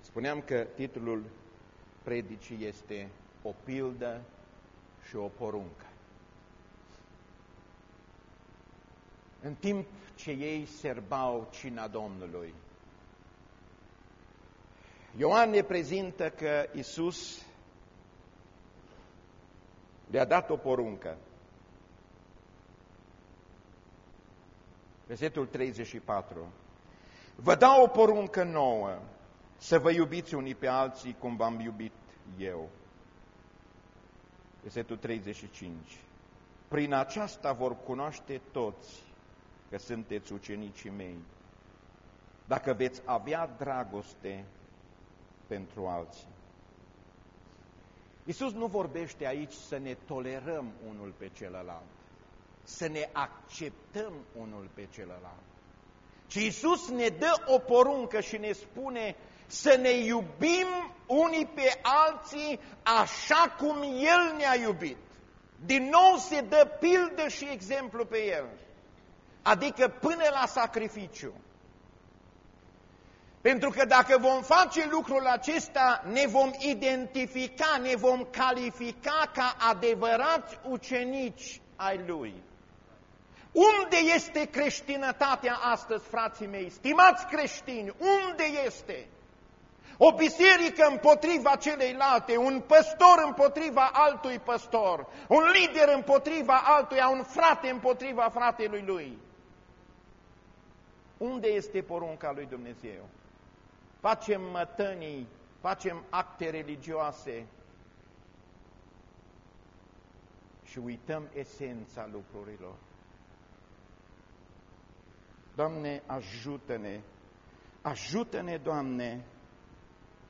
Speaker 1: Spuneam că titlul predicii este o pildă și o poruncă. în timp ce ei serbau cina Domnului. Ioan ne prezintă că Isus le-a dat o poruncă. Versetul 34. Vă dau o poruncă nouă, să vă iubiți unii pe alții cum v-am iubit eu. Versetul 35. Prin aceasta vor cunoaște toți că sunteți ucenicii mei, dacă veți avea dragoste pentru alții. Iisus nu vorbește aici să ne tolerăm unul pe celălalt, să ne acceptăm unul pe celălalt. Ci Iisus ne dă o poruncă și ne spune să ne iubim unii pe alții așa cum El ne-a iubit. Din nou se dă pildă și exemplu pe El, adică până la sacrificiu. Pentru că dacă vom face lucrul acesta, ne vom identifica, ne vom califica ca adevărați ucenici ai Lui. Unde este creștinătatea astăzi, frații mei? Stimați creștini, unde este? O biserică împotriva celeilalte, un păstor împotriva altui păstor, un lider împotriva altuia, un frate împotriva fratelui lui. Unde este porunca lui Dumnezeu? Facem mătănii, facem acte religioase și uităm esența lucrurilor. Doamne, ajută-ne, ajută-ne, Doamne,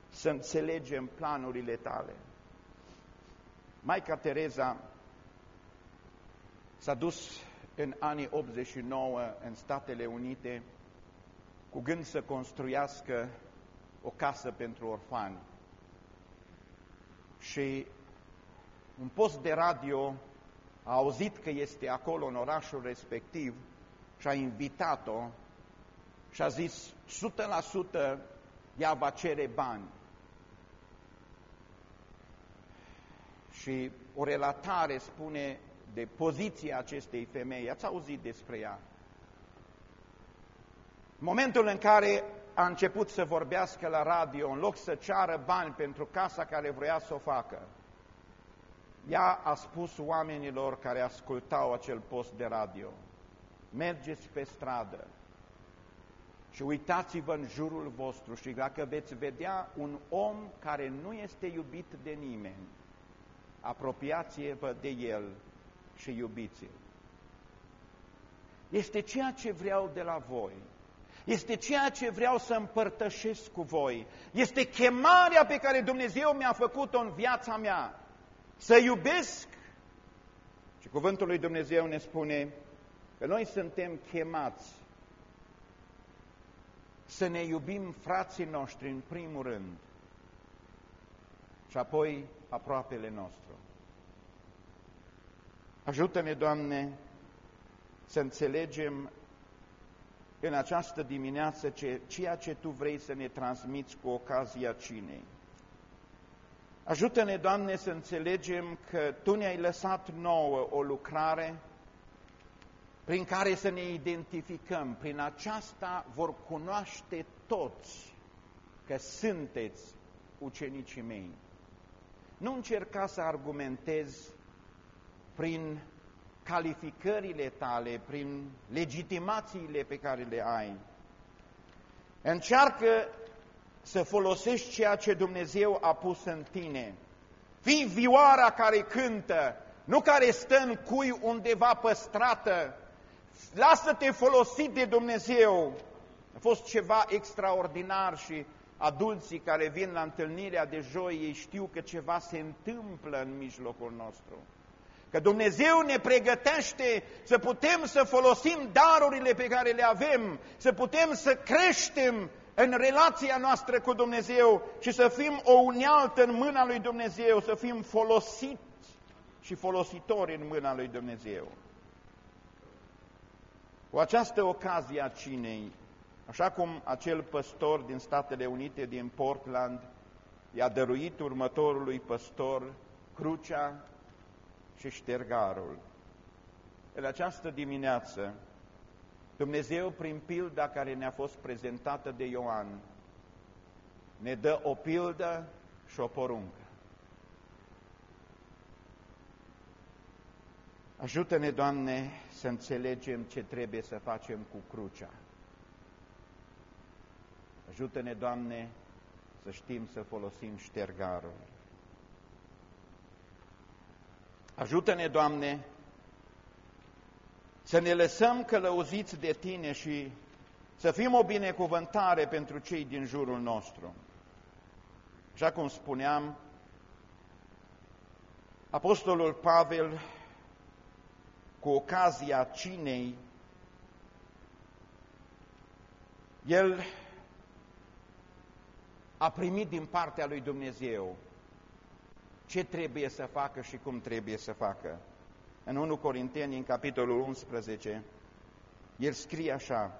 Speaker 1: să înțelegem planurile Tale. Maica Tereza s-a dus în anii 89 în Statele Unite cu gând să construiască o casă pentru orfani. Și un post de radio a auzit că este acolo în orașul respectiv și a invitat-o și a zis 100% ea va cere bani. Și o relatare spune de poziția acestei femei, ați auzit despre ea. În momentul în care a început să vorbească la radio, în loc să ceară bani pentru casa care vrea să o facă, ea a spus oamenilor care ascultau acel post de radio, mergeți pe stradă și uitați-vă în jurul vostru și dacă veți vedea un om care nu este iubit de nimeni, apropiați-vă de el și iubiți-l. Este ceea ce vreau de la voi. Este ceea ce vreau să împărtășesc cu voi. Este chemarea pe care Dumnezeu mi-a făcut-o în viața mea. Să iubesc. Și cuvântul lui Dumnezeu ne spune că noi suntem chemați să ne iubim frații noștri în primul rând și apoi aproapele nostru. Ajută-ne, Doamne, să înțelegem în această dimineață ce, ceea ce Tu vrei să ne transmiți cu ocazia cinei. Ajută-ne, Doamne, să înțelegem că Tu ne-ai lăsat nouă o lucrare prin care să ne identificăm. Prin aceasta vor cunoaște toți că sunteți ucenicii mei. Nu încerca să argumentezi prin calificările tale, prin legitimațiile pe care le ai. Încearcă să folosești ceea ce Dumnezeu a pus în tine. Fii vioara care cântă, nu care stă în cui undeva păstrată. Lasă-te folosit de Dumnezeu. A fost ceva extraordinar și adulții care vin la întâlnirea de joi, ei știu că ceva se întâmplă în mijlocul nostru. Că Dumnezeu ne pregătește să putem să folosim darurile pe care le avem, să putem să creștem în relația noastră cu Dumnezeu și să fim o unealtă în mâna lui Dumnezeu, să fim folosiți și folositori în mâna lui Dumnezeu. Cu această ocazie a cinei, așa cum acel păstor din Statele Unite, din Portland, i-a dăruit următorului păstor crucea și ștergarul. În această dimineață, Dumnezeu, prin pilda care ne-a fost prezentată de Ioan, ne dă o pildă și o poruncă. Ajută-ne, Doamne, să înțelegem ce trebuie să facem cu crucea. Ajută-ne, Doamne, să știm să folosim ștergarul. Ajută-ne, Doamne, să ne lăsăm călăuziți de Tine și să fim o binecuvântare pentru cei din jurul nostru. Așa cum spuneam, Apostolul Pavel, cu ocazia cinei, el a primit din partea lui Dumnezeu ce trebuie să facă și cum trebuie să facă. În 1 Corinteni, în capitolul 11, el scrie așa,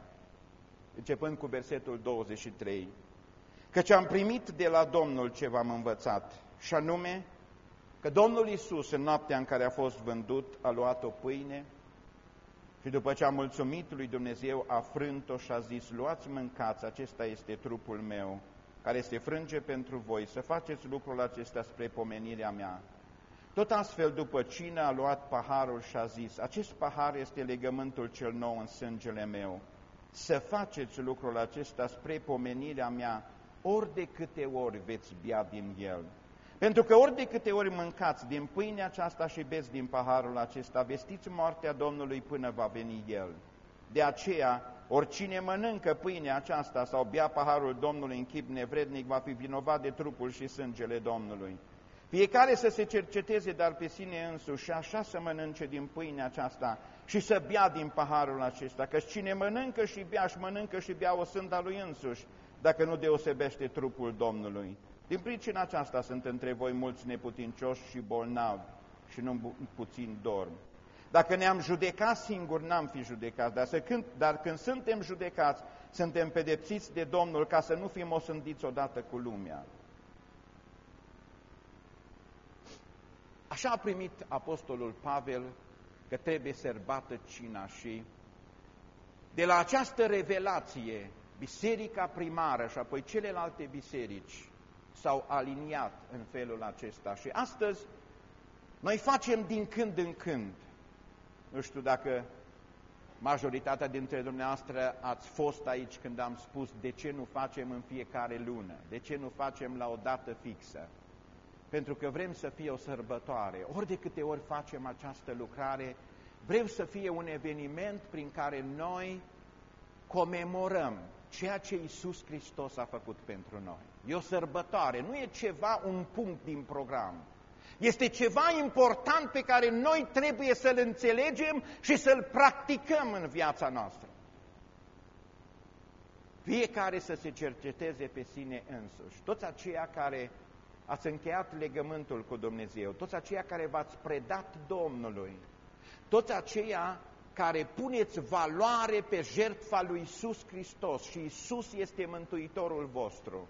Speaker 1: începând cu versetul 23, Căci am primit de la Domnul ce v-am învățat, și anume că Domnul Isus, în noaptea în care a fost vândut, a luat o pâine și după ce a mulțumit lui Dumnezeu, a frânt-o și a zis, luați, mâncați, acesta este trupul meu, care se frânge pentru voi, să faceți lucrul acesta spre pomenirea mea. Tot astfel, după cină, a luat paharul și a zis, acest pahar este legământul cel nou în sângele meu. Să faceți lucrul acesta spre pomenirea mea, ori de câte ori veți bea din el. Pentru că ori de câte ori mâncați din pâinea aceasta și beți din paharul acesta, vestiți moartea Domnului până va veni El. De aceea, oricine mănâncă pâinea aceasta sau bea paharul Domnului în chip nevrednic, va fi vinovat de trupul și sângele Domnului. Fiecare să se cerceteze dar pe sine însuși și așa să mănânce din pâinea aceasta și să bea din paharul acesta, că cine mănâncă și bea și mănâncă și bea o sânda lui însuși, dacă nu deosebește trupul Domnului. Din pricina aceasta sunt între voi mulți neputincioși și bolnavi și nu puțin dorm. Dacă ne-am judecat singur, n-am fi judecați, dar, când, dar când suntem judecați, suntem pedepsiți de Domnul ca să nu fim osândiți odată cu lumea. Așa a primit Apostolul Pavel că trebuie sărbată cina și de la această revelație, biserica primară și apoi celelalte biserici s-au aliniat în felul acesta. Și astăzi noi facem din când în când. Nu știu dacă majoritatea dintre dumneavoastră ați fost aici când am spus de ce nu facem în fiecare lună, de ce nu facem la o dată fixă. Pentru că vrem să fie o sărbătoare. Ori de câte ori facem această lucrare, vrem să fie un eveniment prin care noi comemorăm ceea ce Iisus Hristos a făcut pentru noi. E o sărbătoare, nu e ceva, un punct din program. Este ceva important pe care noi trebuie să-l înțelegem și să-l practicăm în viața noastră. Fiecare să se cerceteze pe sine însuși. Toți aceia care ați încheiat legământul cu Dumnezeu, toți aceia care v-ați predat Domnului, toți aceia care puneți valoare pe jertfa lui Isus Hristos și Isus este Mântuitorul vostru,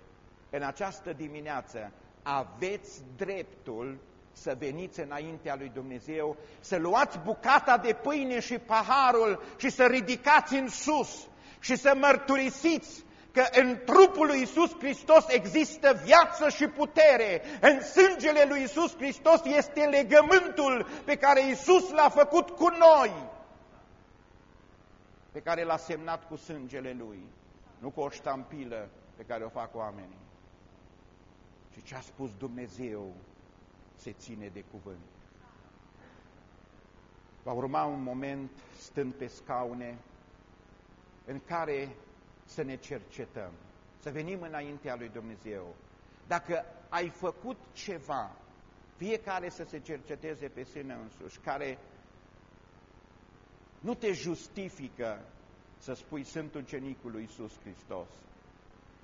Speaker 1: în această dimineață aveți dreptul să veniți înaintea lui Dumnezeu, să luați bucata de pâine și paharul și să ridicați în sus și să mărturisiți că în trupul lui Isus Hristos există viață și putere. În sângele lui Isus Hristos este legământul pe care Isus l-a făcut cu noi, pe care l-a semnat cu sângele lui, nu cu o ștampilă pe care o fac oamenii. Și ce a spus Dumnezeu se ține de cuvânt. Va urma un moment stând pe scaune în care să ne cercetăm, să venim înaintea lui Dumnezeu. Dacă ai făcut ceva, fiecare să se cerceteze pe sine însuși, care nu te justifică să spui sunt ucenicul lui Iisus Hristos,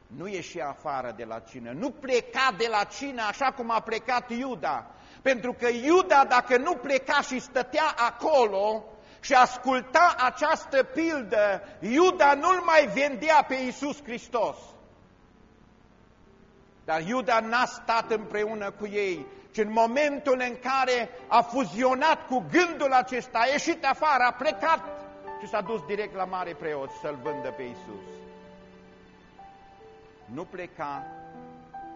Speaker 1: nu ieși afară de la cină, nu pleca de la cină așa cum a plecat Iuda. Pentru că Iuda, dacă nu pleca și stătea acolo și asculta această pildă, Iuda nu-l mai vendea pe Iisus Hristos. Dar Iuda n-a stat împreună cu ei, ci în momentul în care a fuzionat cu gândul acesta, a ieșit afară, a plecat și s-a dus direct la mare preot să-l vândă pe Iisus nu pleca,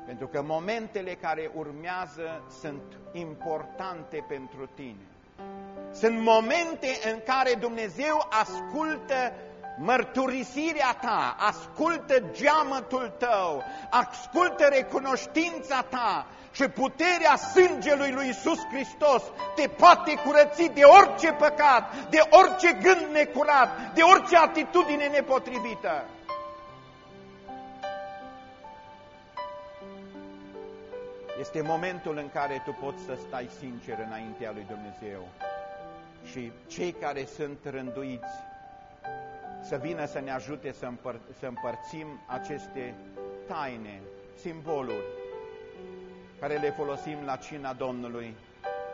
Speaker 1: pentru că momentele care urmează sunt importante pentru tine. Sunt momente în care Dumnezeu ascultă mărturisirea ta, ascultă geamătul tău, ascultă recunoștința ta și puterea sângelui lui Iisus Hristos te poate curăți de orice păcat, de orice gând necurat, de orice atitudine Este momentul în care tu poți să stai sincer înaintea lui Dumnezeu. Și cei care sunt rânduiți să vină să ne ajute să, împăr să împărțim aceste taine, simboluri, care le folosim la cina Domnului.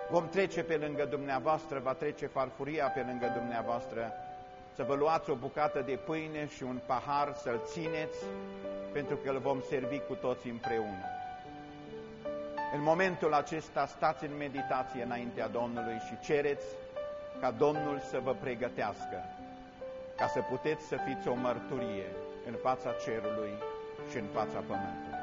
Speaker 1: Vom trece pe lângă dumneavoastră, va trece farfuria pe lângă dumneavoastră, să vă luați o bucată de pâine și un pahar, să-l țineți, pentru că îl vom servi cu toți împreună. În momentul acesta stați în meditație înaintea Domnului și cereți ca Domnul să vă pregătească, ca să puteți să fiți o mărturie în fața cerului și în fața pământului.